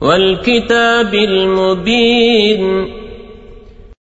والكتاب المبين